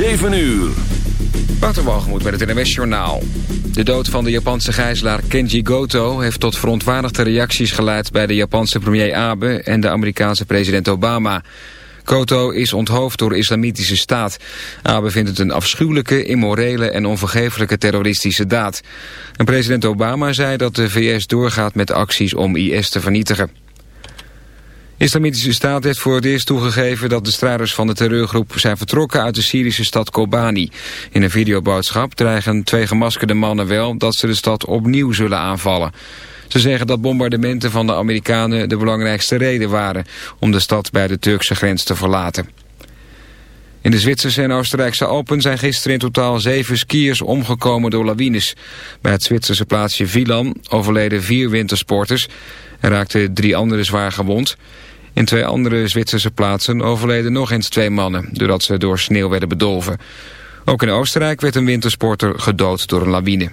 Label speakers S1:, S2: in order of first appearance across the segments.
S1: 7 uur.
S2: Waterwalgemoed bij het NWS Journaal. De dood van de Japanse gijzelaar Kenji Goto... heeft tot verontwaardigde reacties geleid bij de Japanse premier Abe... en de Amerikaanse president Obama. Goto is onthoofd door de islamitische staat. Abe vindt het een afschuwelijke, immorele en onvergeeflijke terroristische daad. En president Obama zei dat de VS doorgaat met acties om IS te vernietigen. Islamitische Staat heeft voor het eerst toegegeven dat de strijders van de terreurgroep zijn vertrokken uit de Syrische stad Kobani. In een videoboodschap dreigen twee gemaskerde mannen wel dat ze de stad opnieuw zullen aanvallen. Ze zeggen dat bombardementen van de Amerikanen de belangrijkste reden waren om de stad bij de Turkse grens te verlaten. In de Zwitserse en Oostenrijkse Alpen zijn gisteren in totaal zeven skiers omgekomen door lawines. Bij het Zwitserse plaatsje Wieland overleden vier wintersporters en raakten drie anderen zwaar gewond. In twee andere Zwitserse plaatsen overleden nog eens twee mannen... doordat ze door sneeuw werden bedolven. Ook in Oostenrijk werd een wintersporter gedood door een lawine.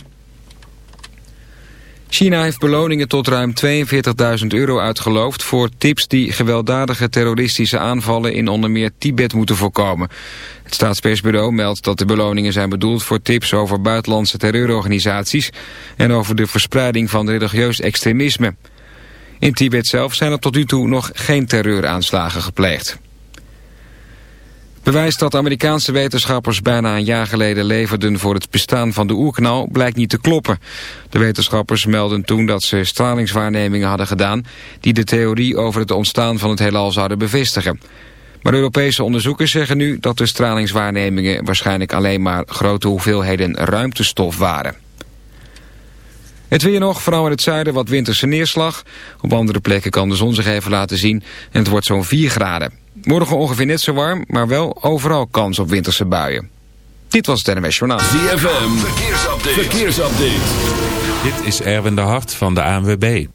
S2: China heeft beloningen tot ruim 42.000 euro uitgeloofd... voor tips die gewelddadige terroristische aanvallen in onder meer Tibet moeten voorkomen. Het staatspersbureau meldt dat de beloningen zijn bedoeld voor tips over buitenlandse terreurorganisaties... en over de verspreiding van religieus extremisme. In Tibet zelf zijn er tot nu toe nog geen terreuraanslagen gepleegd. Bewijs dat Amerikaanse wetenschappers bijna een jaar geleden leverden voor het bestaan van de oerknal blijkt niet te kloppen. De wetenschappers melden toen dat ze stralingswaarnemingen hadden gedaan die de theorie over het ontstaan van het heelal zouden bevestigen. Maar Europese onderzoekers zeggen nu dat de stralingswaarnemingen waarschijnlijk alleen maar grote hoeveelheden ruimtestof waren. Het weer nog, vooral in het zuiden wat winterse neerslag. Op andere plekken kan de zon zich even laten zien en het wordt zo'n 4 graden. Morgen ongeveer net zo warm, maar wel overal kans op winterse buien. Dit was het NMS Journaal.
S1: ZFM, verkeersupdate. verkeersupdate.
S3: Dit is Erwin de Hart van de ANWB.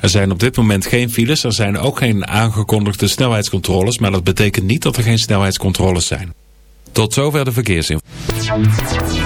S3: Er zijn op dit moment geen files, er zijn ook geen aangekondigde snelheidscontroles... maar dat betekent niet dat er geen snelheidscontroles zijn. Tot zover de verkeersinformatie.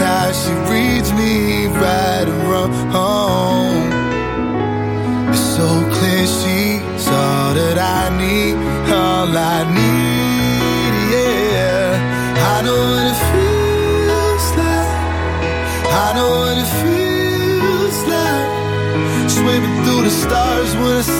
S4: Sighs, she reads me right and wrong. It's so clear she's all that I need, all I need, yeah. I know what it feels like. I know what it feels like. Swimming through the stars when I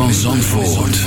S1: Van Zandvoort.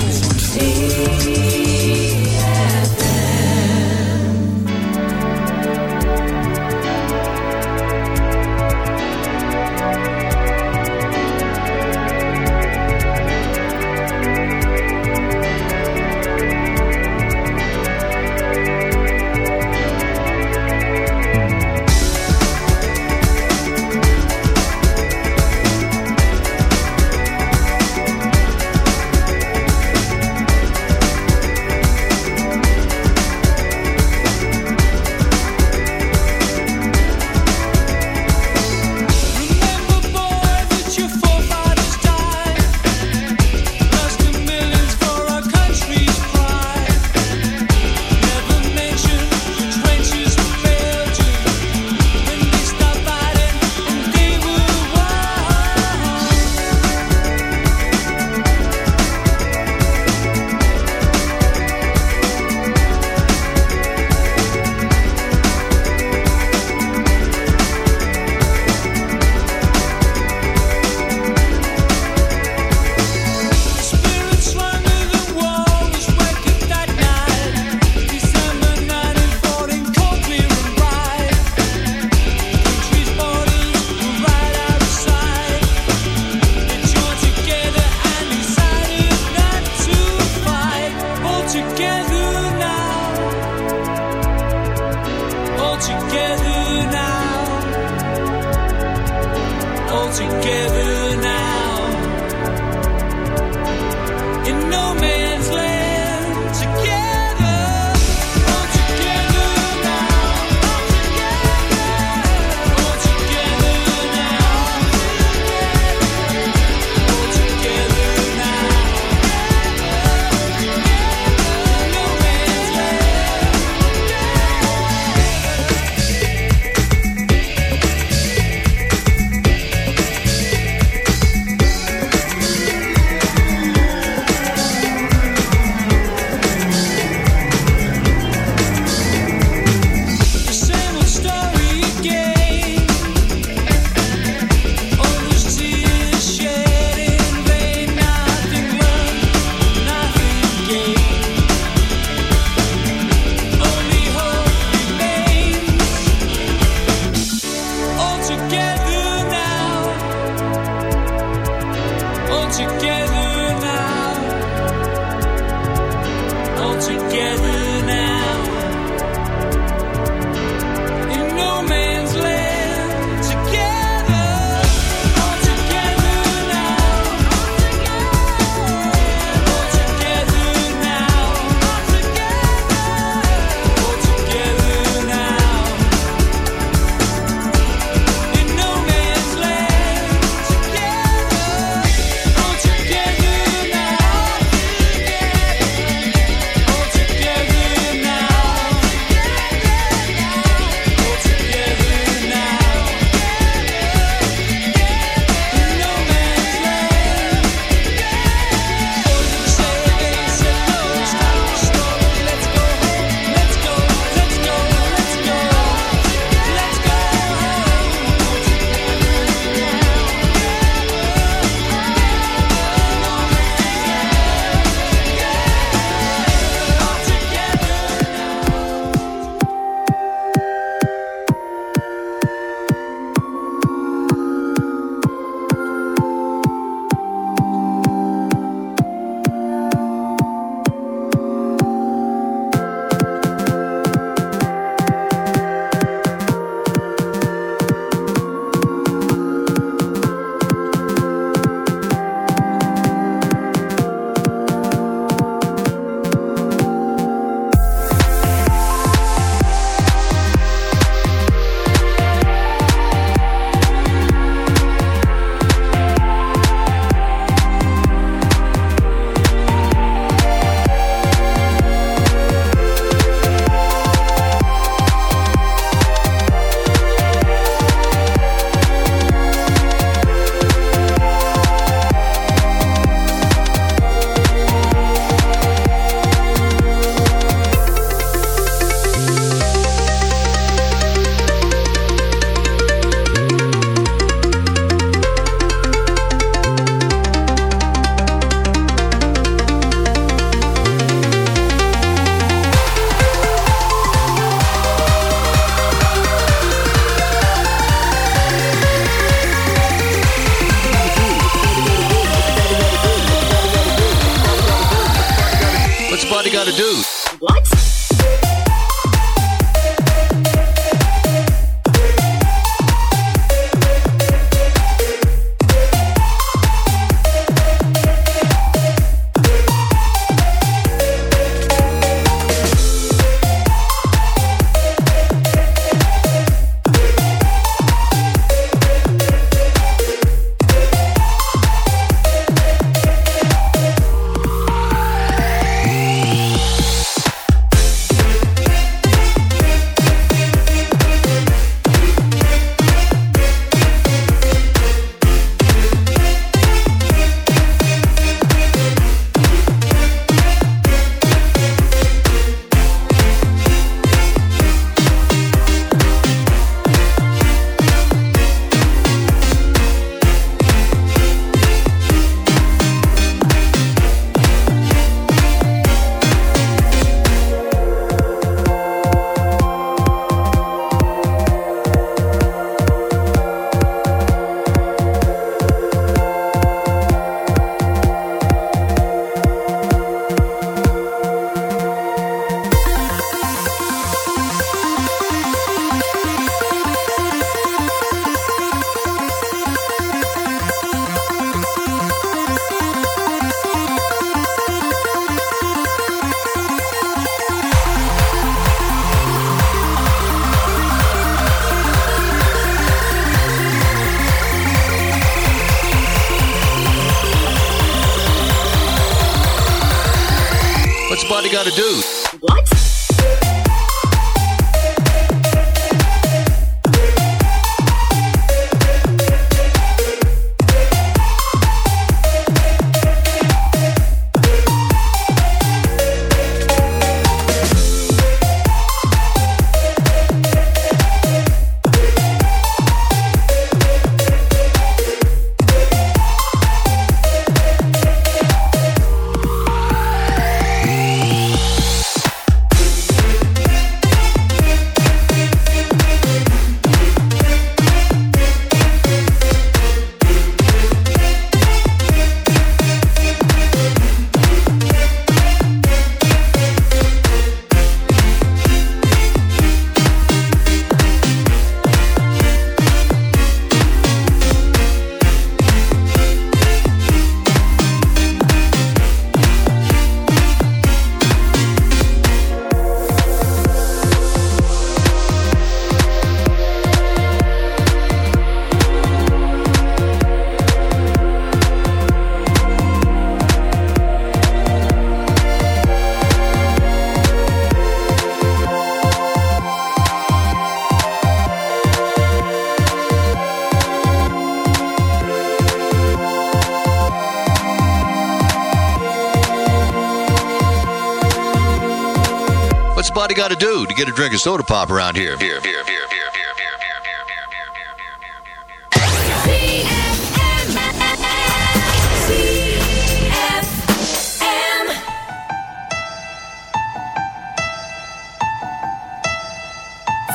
S5: to get a drink of soda pop around here. Here, here, here.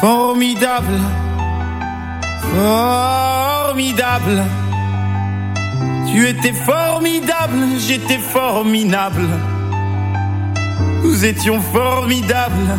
S6: Formidable, formidable. Tu étais formidable, j'étais formidable. Nous étions formidables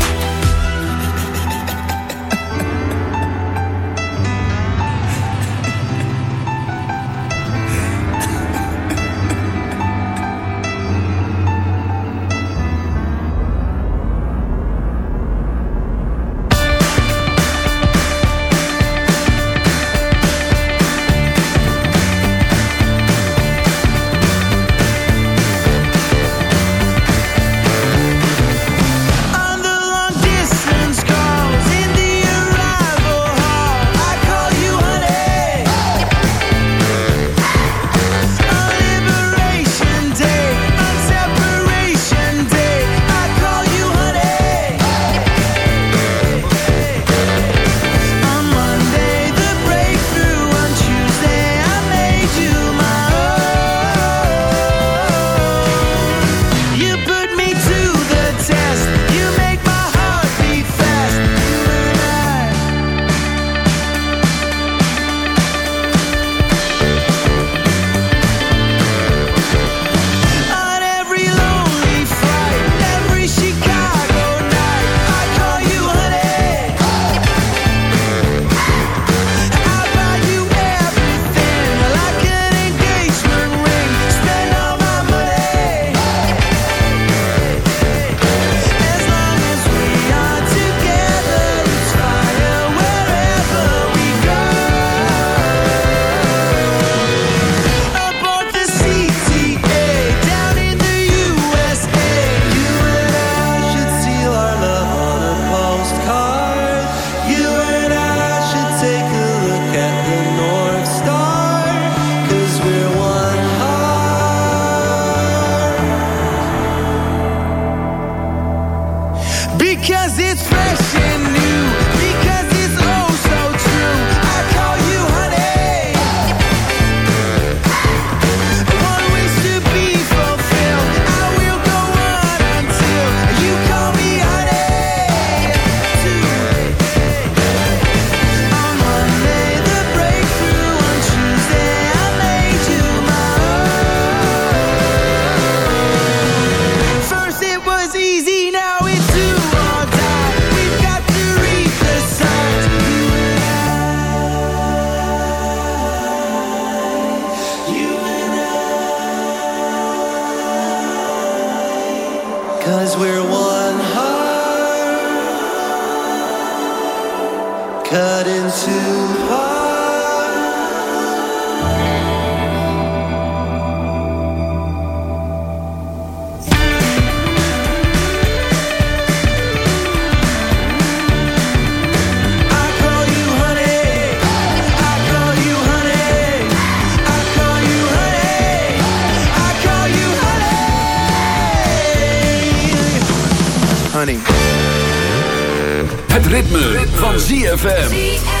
S7: Van ZFM.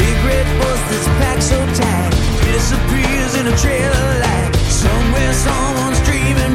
S8: Big red bus that's packed so tight disappears in a trail of light. Somewhere someone's dreaming,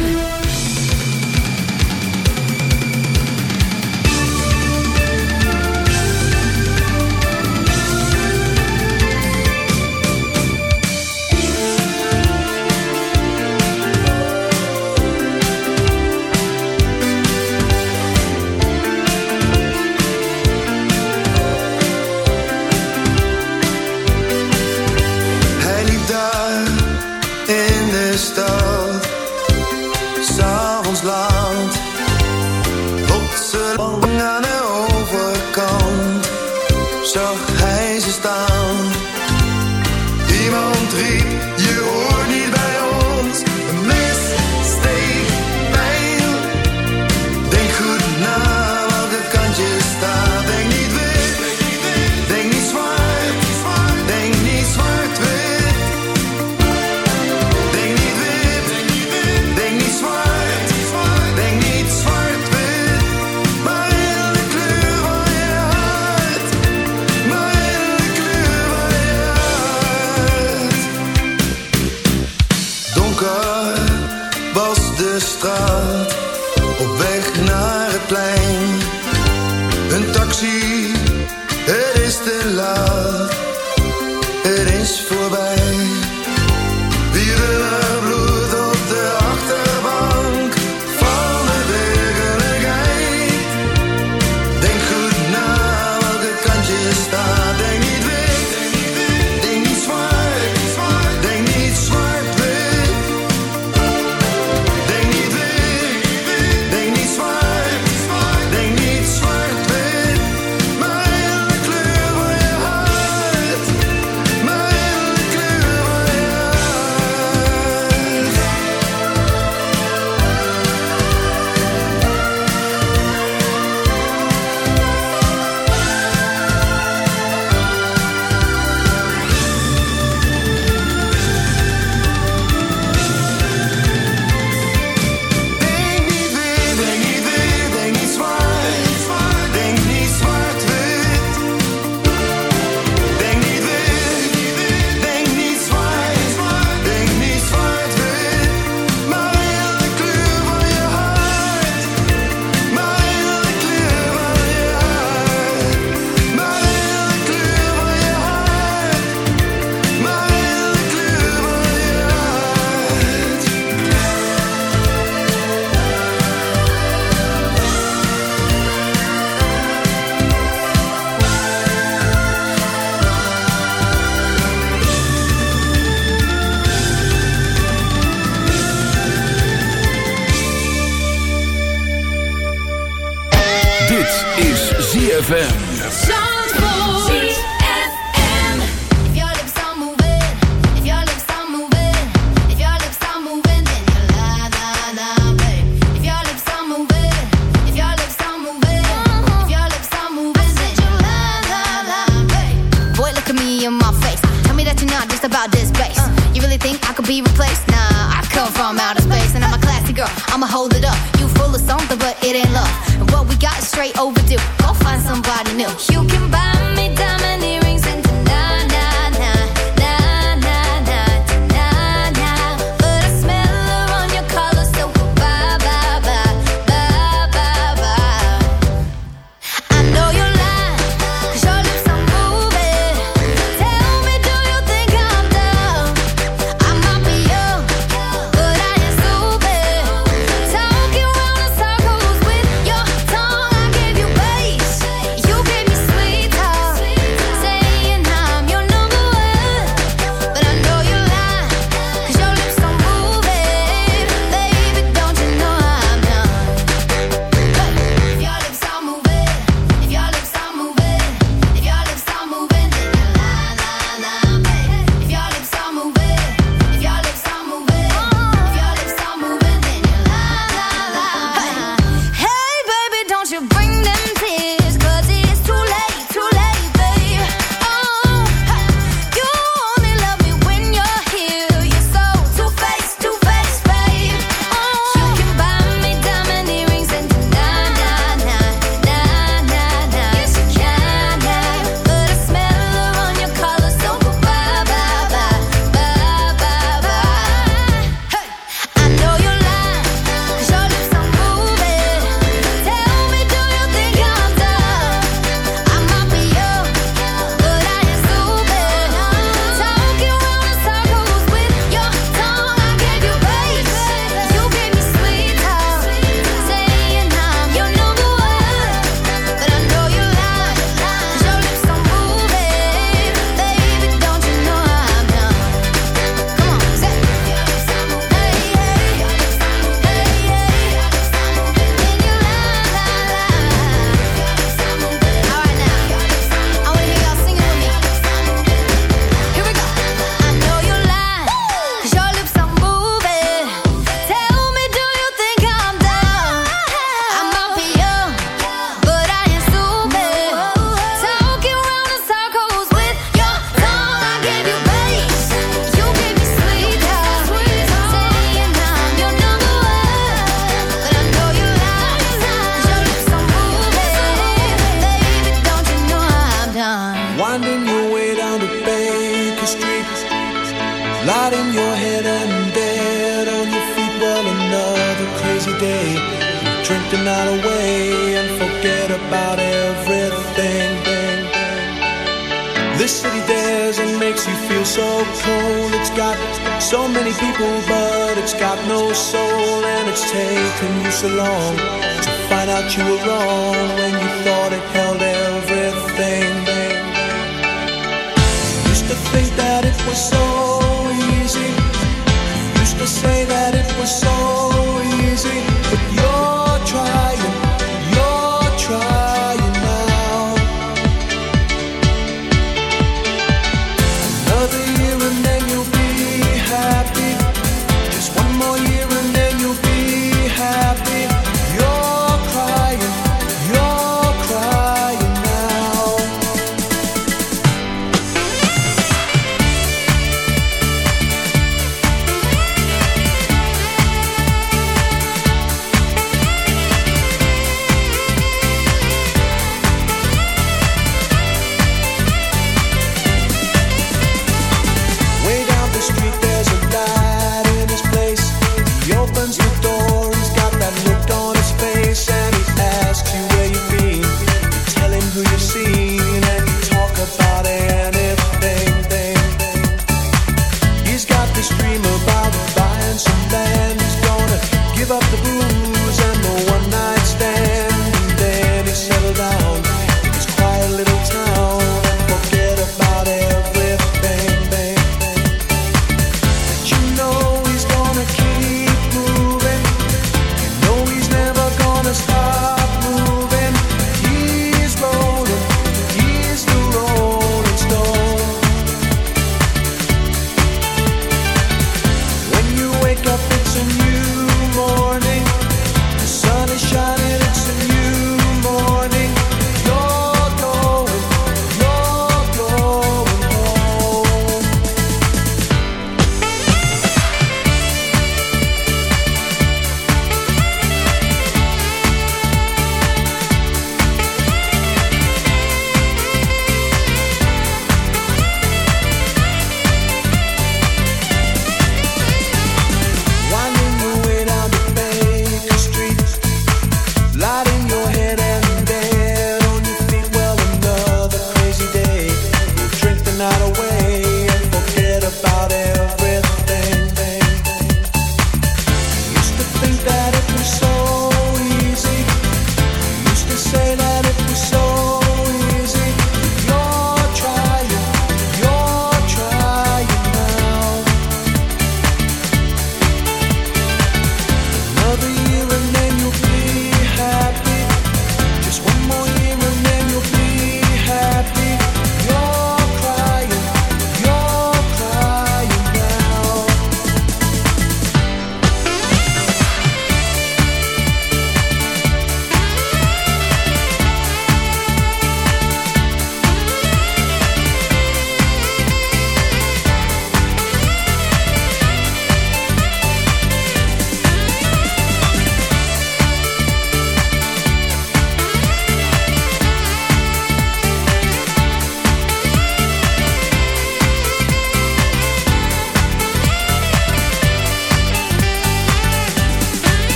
S9: I'ma hold it up. You full of something, but it ain't love. And what we got is straight overdue. Go find somebody new. You can buy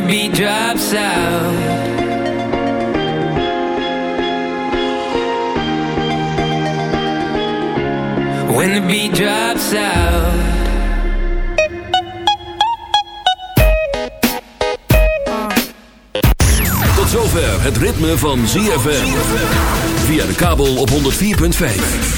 S7: The beat drops out When the beat drops out
S1: Tot zover het ritme van ZFM. Via de kabel op 104.5.